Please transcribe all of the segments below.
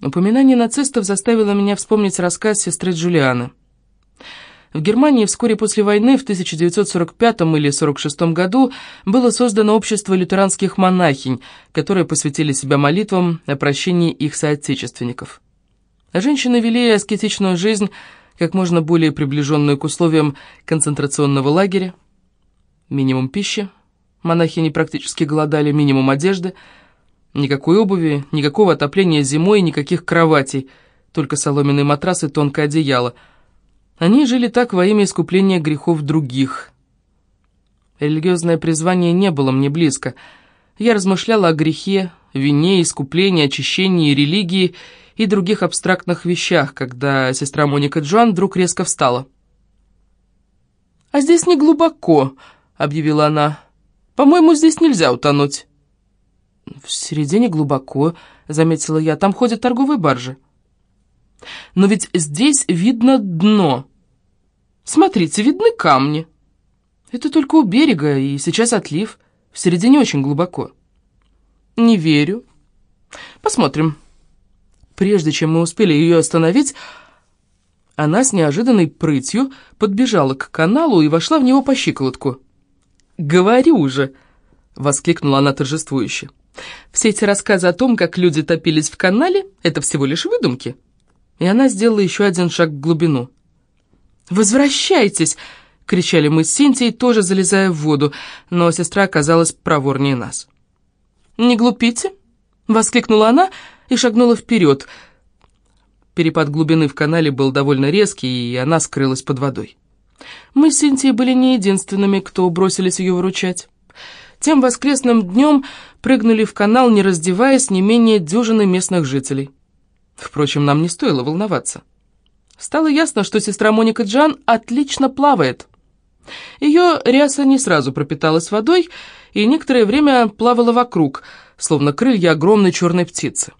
Упоминание нацистов заставило меня вспомнить рассказ сестры Джулианы. В Германии вскоре после войны, в 1945 или 1946 году, было создано общество лютеранских монахинь, которые посвятили себя молитвам о прощении их соотечественников. Женщины вели аскетичную жизнь, как можно более приближенную к условиям концентрационного лагеря. Минимум пищи, монахини практически голодали, минимум одежды, никакой обуви, никакого отопления зимой, никаких кроватей, только соломенные матрасы и тонкое одеяло – они жили так во имя искупления грехов других. Религиозное призвание не было мне близко. Я размышляла о грехе, вине, искуплении, очищении, религии и других абстрактных вещах, когда сестра Моника Джоан вдруг резко встала. «А здесь не глубоко», — объявила она. «По-моему, здесь нельзя утонуть». «В середине глубоко», — заметила я, — «там ходят торговые баржи». Но ведь здесь видно дно. Смотрите, видны камни. Это только у берега, и сейчас отлив. В середине очень глубоко. Не верю. Посмотрим. Прежде чем мы успели ее остановить, она с неожиданной прытью подбежала к каналу и вошла в него по щиколотку. «Говорю же!» — воскликнула она торжествующе. «Все эти рассказы о том, как люди топились в канале, это всего лишь выдумки» и она сделала еще один шаг в глубину. «Возвращайтесь!» — кричали мы с Синтией, тоже залезая в воду, но сестра оказалась проворнее нас. «Не глупите!» — воскликнула она и шагнула вперед. Перепад глубины в канале был довольно резкий, и она скрылась под водой. Мы с Синтией были не единственными, кто бросились ее выручать. Тем воскресным днем прыгнули в канал, не раздеваясь, не менее дюжины местных жителей. Впрочем, нам не стоило волноваться. Стало ясно, что сестра Моника Джан отлично плавает. Ее ряса не сразу пропиталась водой и некоторое время плавала вокруг, словно крылья огромной черной птицы.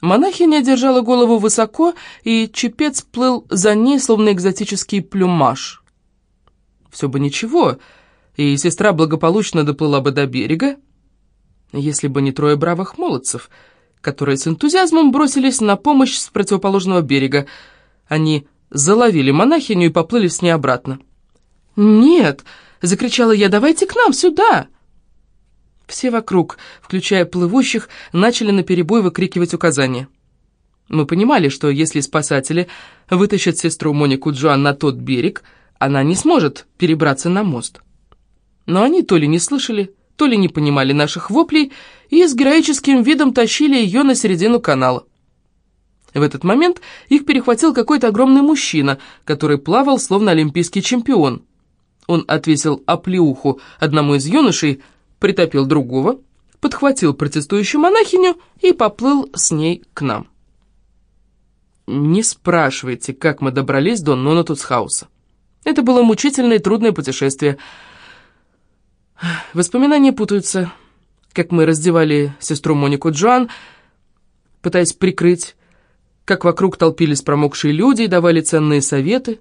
Монахиня держала голову высоко, и чепец плыл за ней, словно экзотический плюмаж. Все бы ничего, и сестра благополучно доплыла бы до берега, если бы не трое бравых молодцев — которые с энтузиазмом бросились на помощь с противоположного берега. Они заловили монахиню и поплыли с ней обратно. «Нет!» — закричала я, «давайте к нам, сюда!» Все вокруг, включая плывущих, начали наперебой выкрикивать указания. Мы понимали, что если спасатели вытащат сестру Монику Джоан на тот берег, она не сможет перебраться на мост. Но они то ли не слышали, то ли не понимали наших воплей, и с героическим видом тащили ее на середину канала. В этот момент их перехватил какой-то огромный мужчина, который плавал словно олимпийский чемпион. Он отвесил оплеуху одному из юношей, притопил другого, подхватил протестующую монахиню и поплыл с ней к нам. Не спрашивайте, как мы добрались до Нонатусхауса. Это было мучительное и трудное путешествие – Воспоминания путаются, как мы раздевали сестру Монику Джоан, пытаясь прикрыть, как вокруг толпились промокшие люди и давали ценные советы,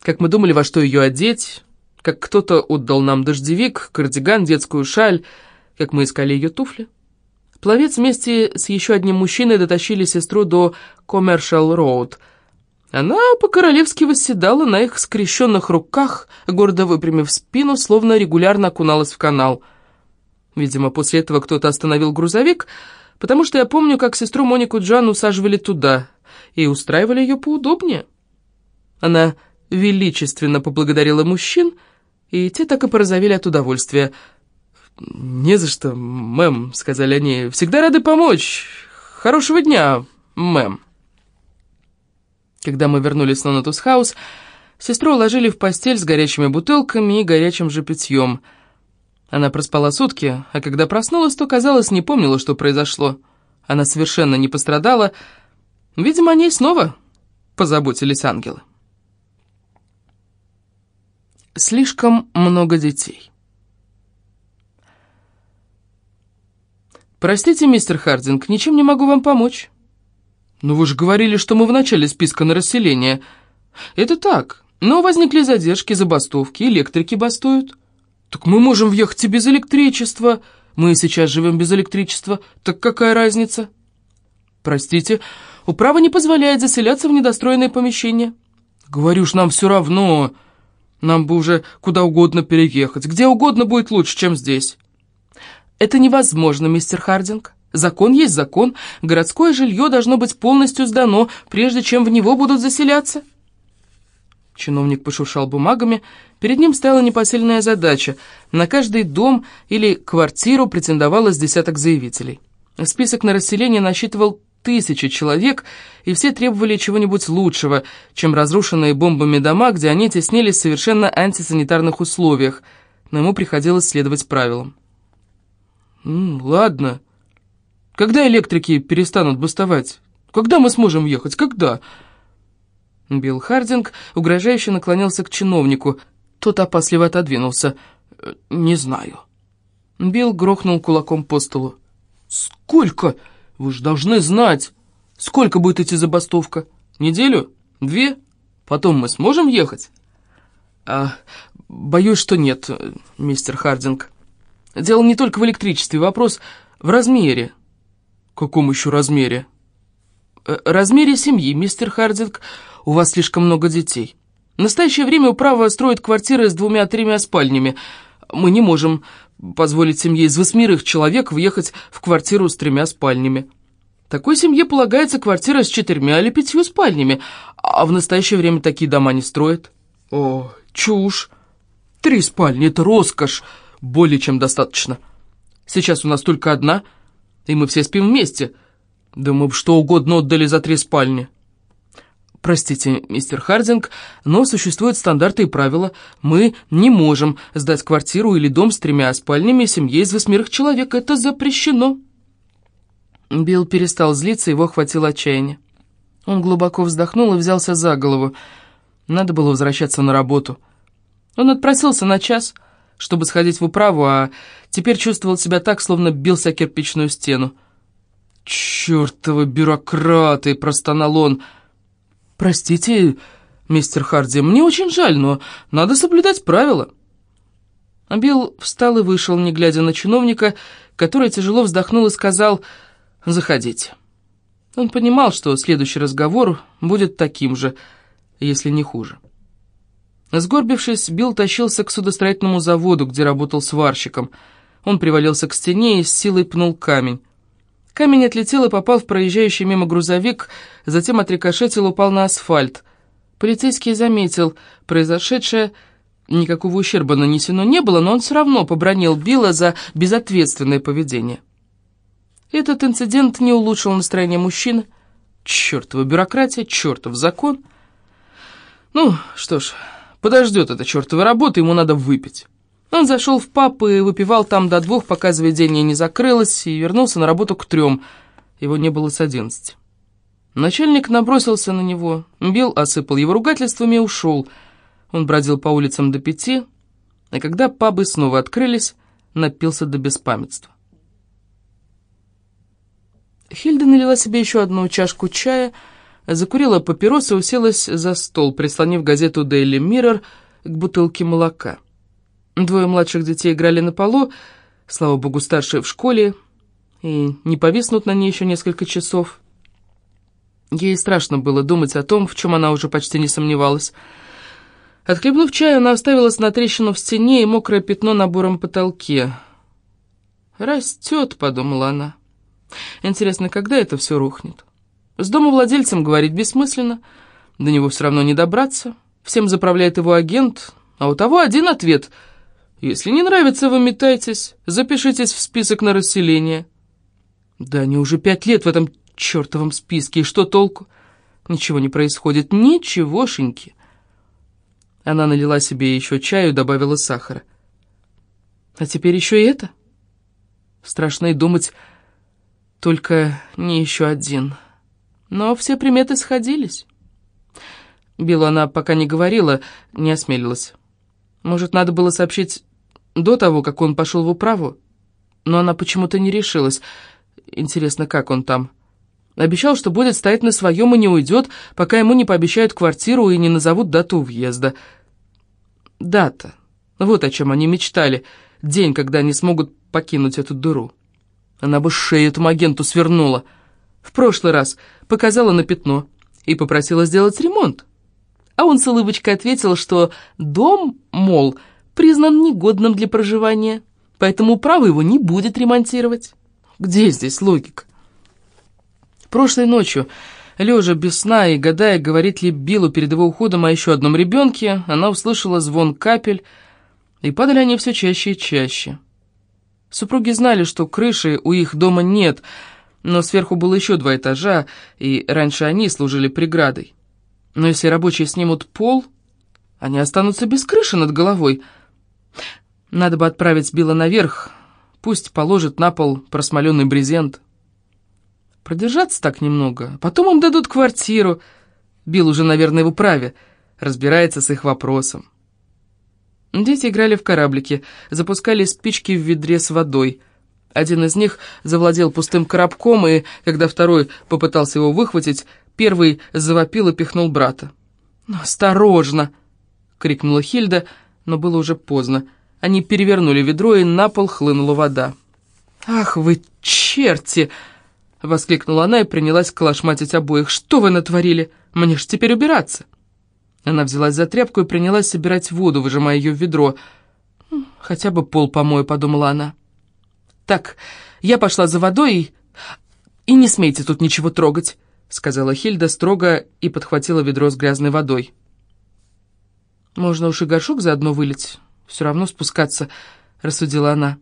как мы думали, во что ее одеть, как кто-то отдал нам дождевик, кардиган, детскую шаль, как мы искали ее туфли. Пловец вместе с еще одним мужчиной дотащили сестру до Commercial Road — она по-королевски восседала на их скрещенных руках, гордо выпрямив спину, словно регулярно окуналась в канал. Видимо, после этого кто-то остановил грузовик, потому что я помню, как сестру Монику Джан усаживали туда и устраивали ее поудобнее. Она величественно поблагодарила мужчин, и те так и порозовели от удовольствия. «Не за что, мэм», — сказали они, — «всегда рады помочь. Хорошего дня, мэм». Когда мы вернулись на Нотус Хаус, сестру уложили в постель с горячими бутылками и горячим же питьем. Она проспала сутки, а когда проснулась, то, казалось, не помнила, что произошло. Она совершенно не пострадала. Видимо, о ней снова позаботились ангелы. Слишком много детей. «Простите, мистер Хардинг, ничем не могу вам помочь». «Но вы же говорили, что мы в начале списка на расселение». «Это так, но возникли задержки, забастовки, электрики бастуют». «Так мы можем въехать и без электричества. Мы сейчас живем без электричества. Так какая разница?» «Простите, управа не позволяет заселяться в недостроенные помещения». «Говорю ж, нам все равно. Нам бы уже куда угодно переехать. Где угодно будет лучше, чем здесь». «Это невозможно, мистер Хардинг. Закон есть закон. Городское жилье должно быть полностью сдано, прежде чем в него будут заселяться». Чиновник пошуршал бумагами. Перед ним стояла непосильная задача. На каждый дом или квартиру претендовалось десяток заявителей. Список на расселение насчитывал тысячи человек, и все требовали чего-нибудь лучшего, чем разрушенные бомбами дома, где они теснились в совершенно антисанитарных условиях, но ему приходилось следовать правилам. «М, «Ладно. Когда электрики перестанут бастовать? Когда мы сможем ехать? Когда?» Билл Хардинг угрожающе наклонился к чиновнику. Тот опасливо отодвинулся. «Э, «Не знаю». Билл грохнул кулаком по столу. «Сколько? Вы же должны знать. Сколько будет идти забастовка? Неделю? Две? Потом мы сможем ехать?» «А, боюсь, что нет, мистер Хардинг. Дело не только в электричестве, вопрос в размере». «Каком еще размере?» «Э, «Размере семьи, мистер Хардинг. У вас слишком много детей. В настоящее время управа строит квартиры с двумя-тремя спальнями. Мы не можем позволить семье из восьмерых человек въехать в квартиру с тремя спальнями. Такой семье полагается квартира с четырьмя или пятью спальнями, а в настоящее время такие дома не строят. О, чушь! Три спальни — это роскошь, более чем достаточно. Сейчас у нас только одна, и мы все спим вместе. Да мы бы что угодно отдали за три спальни. «Простите, мистер Хардинг, но существуют стандарты и правила. Мы не можем сдать квартиру или дом с тремя спальнями семье из восьмерых человек. Это запрещено». Билл перестал злиться, его охватило отчаяние. Он глубоко вздохнул и взялся за голову. Надо было возвращаться на работу. Он отпросился на час, чтобы сходить в управу, а теперь чувствовал себя так, словно бился о кирпичную стену. «Чертовы бюрократы!» — простонал он — «Простите, мистер Харди, мне очень жаль, но надо соблюдать правила». Билл встал и вышел, не глядя на чиновника, который тяжело вздохнул и сказал «Заходите». Он понимал, что следующий разговор будет таким же, если не хуже. Сгорбившись, Билл тащился к судостроительному заводу, где работал сварщиком. Он привалился к стене и с силой пнул камень. Камень отлетел и попал в проезжающий мимо грузовик, затем отрикошетил и упал на асфальт. Полицейский заметил произошедшее, никакого ущерба нанесено не было, но он все равно побронил Билла за безответственное поведение. Этот инцидент не улучшил настроение мужчины. Чертова бюрократия, чертов закон. Ну, что ж, подождет эта чертова работа, ему надо выпить. Он зашел в паб и выпивал там до двух, пока заведение не закрылось, и вернулся на работу к трем. Его не было с одиннадцати. Начальник набросился на него, бил, осыпал его ругательствами и ушел. Он бродил по улицам до пяти, а когда пабы снова открылись, напился до беспамятства. Хильда налила себе еще одну чашку чая, закурила папирос и уселась за стол, прислонив газету «Дейли Миррор» к бутылке молока. Двое младших детей играли на полу, слава богу, старшие в школе, и не повиснут на ней еще несколько часов. Ей страшно было думать о том, в чем она уже почти не сомневалась. Отхлебнув чаю, она оставилась на трещину в стене и мокрое пятно на буром потолке. «Растет», — подумала она. «Интересно, когда это все рухнет? С домовладельцем говорить бессмысленно, до него все равно не добраться. Всем заправляет его агент, а у того один ответ — если не нравится, выметайтесь, запишитесь в список на расселение. Да они уже пять лет в этом чертовом списке, и что толку? Ничего не происходит, ничегошеньки. Она налила себе еще чаю и добавила сахара. А теперь еще и это? Страшно и думать, только не еще один. Но все приметы сходились. Биллу она пока не говорила, не осмелилась. Может, надо было сообщить до того, как он пошел в управу, но она почему-то не решилась. Интересно, как он там? Обещал, что будет стоять на своем и не уйдет, пока ему не пообещают квартиру и не назовут дату въезда. Дата. Вот о чем они мечтали. День, когда они смогут покинуть эту дыру. Она бы шею этому агенту свернула. В прошлый раз показала на пятно и попросила сделать ремонт. А он с улыбочкой ответил, что дом, мол, признан негодным для проживания, поэтому право его не будет ремонтировать. Где здесь логика? Прошлой ночью, лежа без сна и гадая, говорит ли Биллу перед его уходом о еще одном ребенке, она услышала звон капель, и падали они все чаще и чаще. Супруги знали, что крыши у их дома нет, но сверху было еще два этажа, и раньше они служили преградой. Но если рабочие снимут пол, они останутся без крыши над головой. Надо бы отправить Билла наверх, пусть положит на пол просмоленный брезент. Продержаться так немного, потом им дадут квартиру. Билл уже, наверное, в управе, разбирается с их вопросом. Дети играли в кораблики, запускали спички в ведре с водой. Один из них завладел пустым коробком, и, когда второй попытался его выхватить, первый завопил и пихнул брата. «Ну, «Осторожно!» — крикнула Хильда, но было уже поздно. Они перевернули ведро, и на пол хлынула вода. «Ах вы черти!» — воскликнула она и принялась калашматить обоих. «Что вы натворили? Мне ж теперь убираться!» Она взялась за тряпку и принялась собирать воду, выжимая ее в ведро. «Хотя бы пол помою», — подумала она. «Так, я пошла за водой и... и не смейте тут ничего трогать», — сказала Хильда строго и подхватила ведро с грязной водой. «Можно уж и горшок заодно вылить, все равно спускаться», — рассудила она.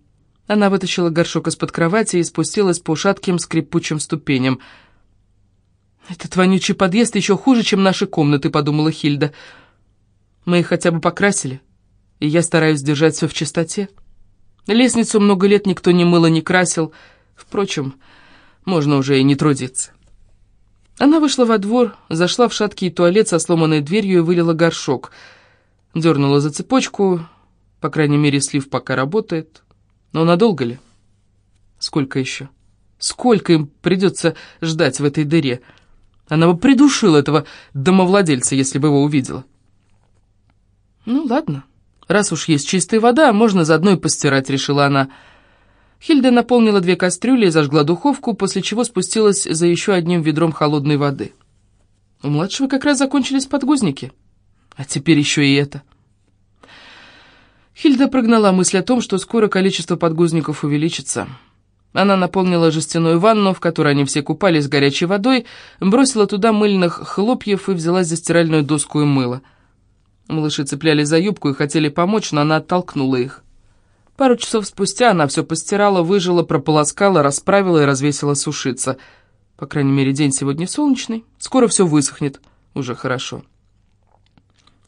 Она вытащила горшок из-под кровати и спустилась по шатким скрипучим ступеням — «Этот вонючий подъезд еще хуже, чем наши комнаты», — подумала Хильда. «Мы их хотя бы покрасили, и я стараюсь держать все в чистоте. Лестницу много лет никто не мыл и не красил. Впрочем, можно уже и не трудиться». Она вышла во двор, зашла в шаткий туалет со сломанной дверью и вылила горшок. Дернула за цепочку, по крайней мере, слив пока работает. Но надолго ли? Сколько еще? Сколько им придется ждать в этой дыре?» Она бы придушила этого домовладельца, если бы его увидела. «Ну, ладно. Раз уж есть чистая вода, можно заодно и постирать», — решила она. Хильда наполнила две кастрюли и зажгла духовку, после чего спустилась за еще одним ведром холодной воды. У младшего как раз закончились подгузники. А теперь еще и это. Хильда прогнала мысль о том, что скоро количество подгузников увеличится. Она наполнила жестяную ванну, в которой они все купались горячей водой, бросила туда мыльных хлопьев и взялась за стиральную доску и мыло. Малыши цеплялись за юбку и хотели помочь, но она оттолкнула их. Пару часов спустя она все постирала, выжила, прополоскала, расправила и развесила сушиться. По крайней мере, день сегодня солнечный. Скоро все высохнет. Уже хорошо.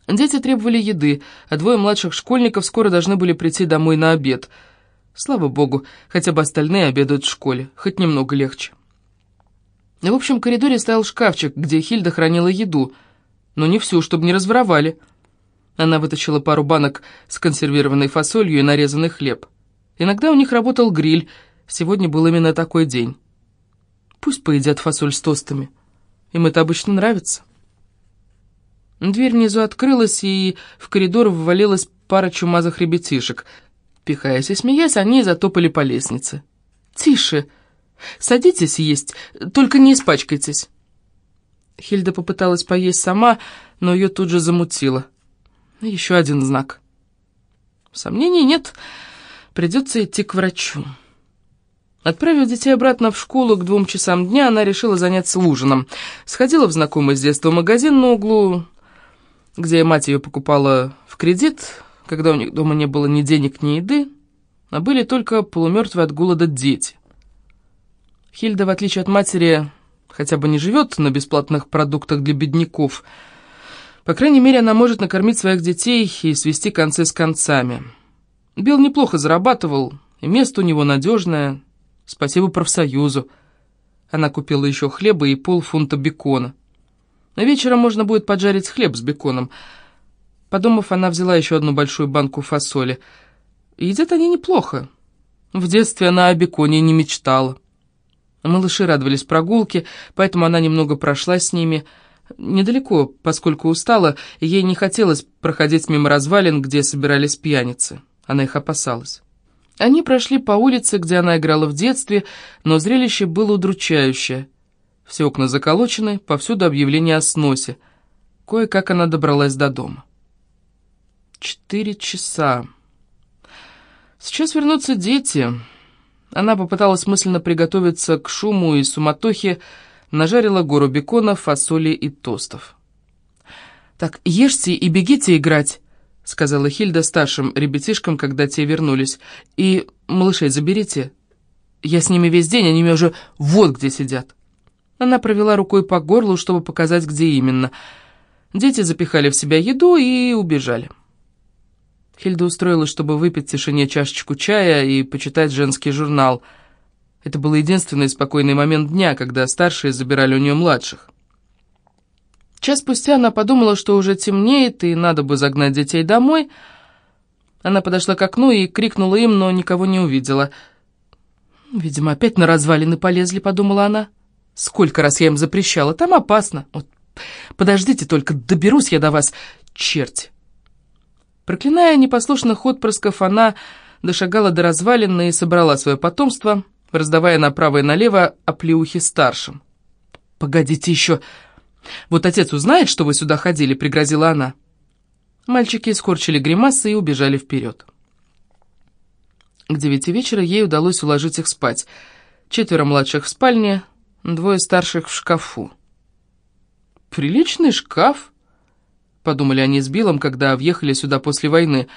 Дети требовали еды, а двое младших школьников скоро должны были прийти домой на обед — Слава богу, хотя бы остальные обедают в школе, хоть немного легче. В общем коридоре стоял шкафчик, где Хильда хранила еду, но не всю, чтобы не разворовали. Она вытащила пару банок с консервированной фасолью и нарезанный хлеб. Иногда у них работал гриль, сегодня был именно такой день. Пусть поедят фасоль с тостами, им это обычно нравится. Дверь внизу открылась, и в коридор ввалилась пара чумазых ребятишек — Пихаясь и смеясь, они затопали по лестнице. «Тише! Садитесь есть, только не испачкайтесь!» Хильда попыталась поесть сама, но ее тут же замутило. Еще один знак. Сомнений нет, придется идти к врачу. Отправив детей обратно в школу к двум часам дня, она решила заняться ужином. Сходила в знакомый с детства магазин на углу, где мать ее покупала в кредит, когда у них дома не было ни денег, ни еды, а были только полумертвые от голода дети. Хильда, в отличие от матери, хотя бы не живет на бесплатных продуктах для бедняков. По крайней мере, она может накормить своих детей и свести концы с концами. Билл неплохо зарабатывал, и место у него надежное. Спасибо профсоюзу. Она купила еще хлеба и полфунта бекона. А вечером можно будет поджарить хлеб с беконом – Подумав, она взяла еще одну большую банку фасоли. Едят они неплохо. В детстве она о беконе не мечтала. Малыши радовались прогулке, поэтому она немного прошла с ними. Недалеко, поскольку устала, ей не хотелось проходить мимо развалин, где собирались пьяницы. Она их опасалась. Они прошли по улице, где она играла в детстве, но зрелище было удручающее. Все окна заколочены, повсюду объявление о сносе. Кое-как она добралась до дома. Четыре часа. Сейчас вернутся дети. Она попыталась мысленно приготовиться к шуму и суматохе, нажарила гору бекона, фасоли и тостов. «Так, ешьте и бегите играть», — сказала Хильда старшим ребятишкам, когда те вернулись. «И малышей заберите. Я с ними весь день, они меня уже вот где сидят». Она провела рукой по горлу, чтобы показать, где именно. Дети запихали в себя еду и убежали. Хильда устроилась, чтобы выпить в тишине чашечку чая и почитать женский журнал. Это был единственный спокойный момент дня, когда старшие забирали у нее младших. Час спустя она подумала, что уже темнеет, и надо бы загнать детей домой. Она подошла к окну и крикнула им, но никого не увидела. «Видимо, опять на развалины полезли», — подумала она. «Сколько раз я им запрещала, там опасно. Вот, подождите только, доберусь я до вас, черти!» Проклиная непослушных отпрысков, она дошагала до развалины и собрала свое потомство, раздавая направо и налево оплеухи старшим. «Погодите еще!» «Вот отец узнает, что вы сюда ходили», — пригрозила она. Мальчики скорчили гримасы и убежали вперед. К девяти вечера ей удалось уложить их спать. Четверо младших в спальне, двое старших в шкафу. «Приличный шкаф», — подумали они с Биллом, когда въехали сюда после войны,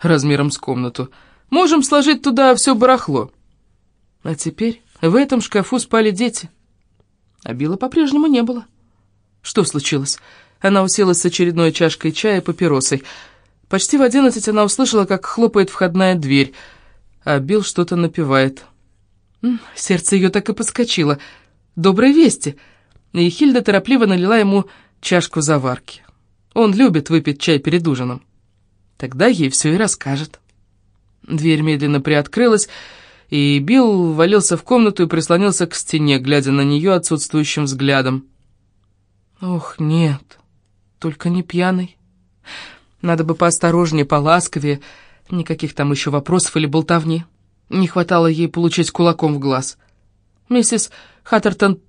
размером с комнату. «Можем сложить туда все барахло». А теперь в этом шкафу спали дети, а Билла по-прежнему не было. Что случилось? Она уселась с очередной чашкой чая и папиросой. Почти в одиннадцать она услышала, как хлопает входная дверь, а Билл что-то напевает. Сердце ее так и подскочило. «Добрые вести!» И Хильда торопливо налила ему чашку заварки. Он любит выпить чай перед ужином. Тогда ей все и расскажет. Дверь медленно приоткрылась, и Билл валился в комнату и прислонился к стене, глядя на нее отсутствующим взглядом. Ох, нет, только не пьяный. Надо бы поосторожнее, поласковее. Никаких там еще вопросов или болтовни. Не хватало ей получить кулаком в глаз. Миссис Хаттертон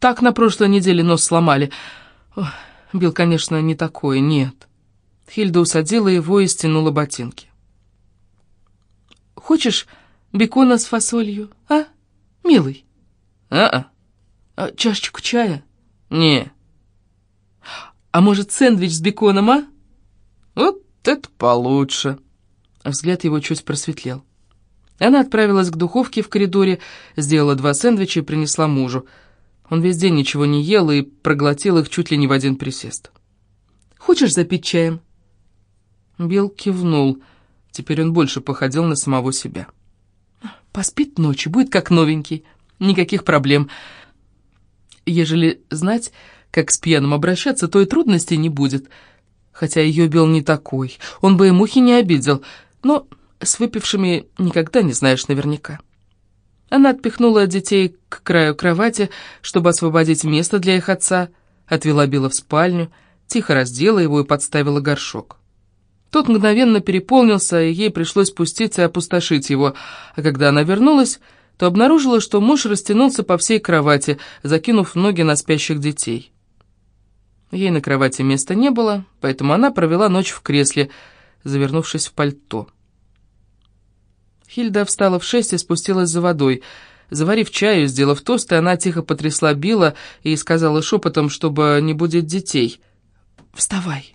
так на прошлой неделе нос сломали. Ох, Билл, конечно, не такой, нет. Хильда усадила его и стянула ботинки. «Хочешь бекона с фасолью, а, милый?» «А-а». А, «Чашечку чая?» «Не». «А может, сэндвич с беконом, а?» «Вот это получше!» Взгляд его чуть просветлел. Она отправилась к духовке в коридоре, сделала два сэндвича и принесла мужу. Он весь день ничего не ел и проглотил их чуть ли не в один присест. «Хочешь запить чаем?» Билл кивнул. Теперь он больше походил на самого себя. «Поспит ночью, будет как новенький. Никаких проблем. Ежели знать, как с пьяным обращаться, то и трудностей не будет. Хотя ее бил не такой, он бы и мухи не обидел, но с выпившими никогда не знаешь наверняка. Она отпихнула детей к краю кровати, чтобы освободить место для их отца, отвела Билла в спальню, тихо раздела его и подставила горшок. Тот мгновенно переполнился, и ей пришлось спуститься и опустошить его, а когда она вернулась, то обнаружила, что муж растянулся по всей кровати, закинув ноги на спящих детей. Ей на кровати места не было, поэтому она провела ночь в кресле, завернувшись в пальто. Хильда встала в шесть и спустилась за водой. Заварив чаю, сделав тост, она тихо потрясла Билла и сказала шепотом, чтобы не будет детей. «Вставай,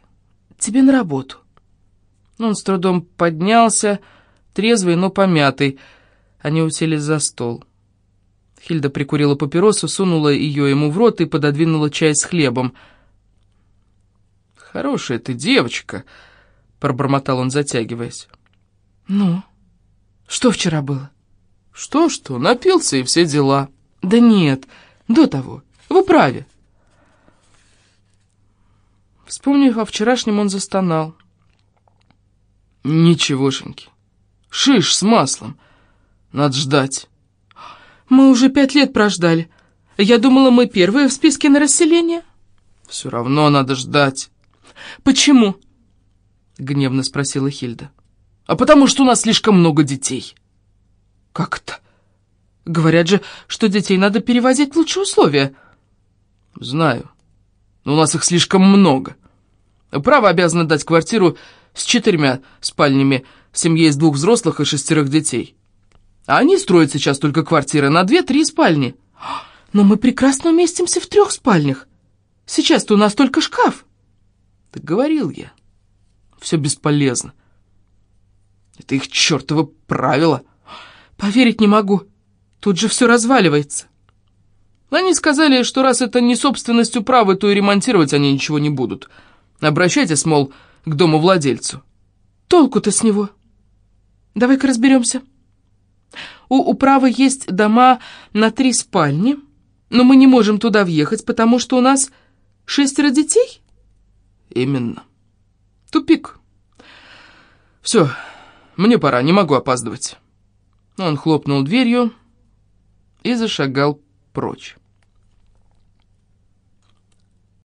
тебе на работу». Он с трудом поднялся, трезвый, но помятый. Они уселись за стол. Хильда прикурила папиросу, сунула ее ему в рот и пододвинула чай с хлебом — «Хорошая ты девочка», — пробормотал он, затягиваясь. «Ну, что вчера было?» «Что-что, напился и все дела». «Да нет, до того, в управе». Вспомнив о вчерашнем, он застонал. «Ничегошеньки, шиш с маслом, надо ждать». «Мы уже пять лет прождали. Я думала, мы первые в списке на расселение». «Все равно надо ждать». «Почему?» — гневно спросила Хильда. «А потому что у нас слишком много детей». «Как это? Говорят же, что детей надо перевозить в лучшие условия». Знаю. Но у нас их слишком много. Право обязано дать квартиру с четырьмя спальнями, семье из двух взрослых и шестерых детей. А они строят сейчас только квартиры на две-три спальни. Но мы прекрасно уместимся в трех спальнях. Сейчас-то у нас только шкаф. Так говорил я. Все бесполезно. Это их чертово правило. Поверить не могу. Тут же все разваливается. Они сказали, что раз это не собственность управы, то и ремонтировать они ничего не будут. Обращайтесь, мол, к дому владельцу. Толку-то с него. Давай-ка разберемся. У управы есть дома на три спальни, но мы не можем туда въехать, потому что у нас шестеро детей? Именно. Тупик. Все, мне пора, не могу опаздывать. Он хлопнул дверью и зашагал прочь.